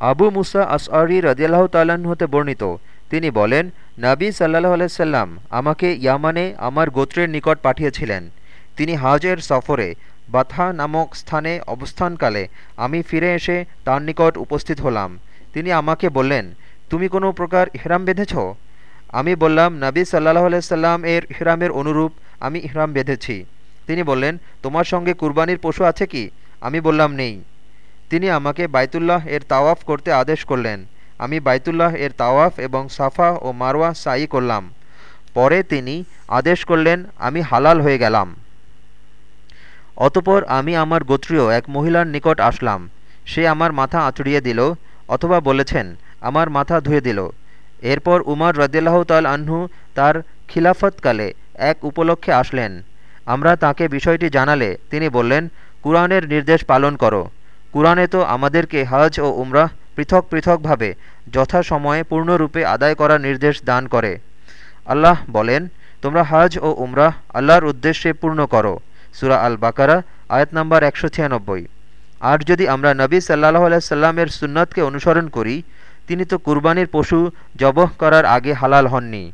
আবু মুসা আসআরি রদিয়াল্লাহ তাল্লাহ্ন হতে বর্ণিত। তিনি বলেন, নাবী সাল্লাহ আলাইসাল্লাম আমাকে ইয়ামানে আমার গোত্রের নিকট পাঠিয়েছিলেন। তিনি হাজের সফরে বাথা নামক স্থানে অবস্থানকালে আমি ফিরে এসে তার নিকট উপস্থিত হলাম। তিনি আমাকে বললেন, তুমি কোনো প্রকার ইহরাম বেঁধেছ? আমি বললাম, নবী সাল্লাহ আলাইসাল্লাম এর ইহরামের অনুরূপ আমি ইহরাম বেঁধেছি। তিনি বললেন, তোমার সঙ্গে কুরবানির পশু আছে কি? আমি বললাম, নেই। তিনি আমাকে বাইতুল্লাহ এর তাওয়াফ করতে আদেশ করলেন। আমি বাইতুল্লাহ এর তাওয়াফ এবং সাফা ও মারওয়া সাই করলাম। পরে তিনি আদেশ করলেন, আমি হালাল হয়ে গেলাম। অতপর আমি আমার গোত্রীয় এক মহিলার নিকট আসলাম। সে আমার মাথা আঁচড়িয়ে দিল অথবা বলেছেন, আমার মাথা ধুয়ে দিল। এরপর উমার রদিল্লাহ তাল আহ্ন তার খিলাফতকালে এক উপলক্ষে আসলেন। আমরা তাকে বিষয়টি জানালে তিনি বললেন, কুরআনের নির্দেশ পালন করো। কুরআনে তো আমাদেরকে হজ ও উমরাহ পৃথক পৃথকভাবে যথাসময়ে পূর্ণরূপে আদায় করার নির্দেশ দান করে। আল্লাহ বলেন, তোমরা হজ ও উমরাহ আল্লাহর উদ্দেশ্যে পূর্ণ করো। সুরা আল বাকারা আয়াত নম্বর একশো ছিয়ানব্বই। আর যদি আমরা নবী সাল্লাহ আলাইসাল্লামের সুন্নতকে অনুসরণ করি, তিনি তো কুরবানির পশু জবহ করার আগে হালাল হননি।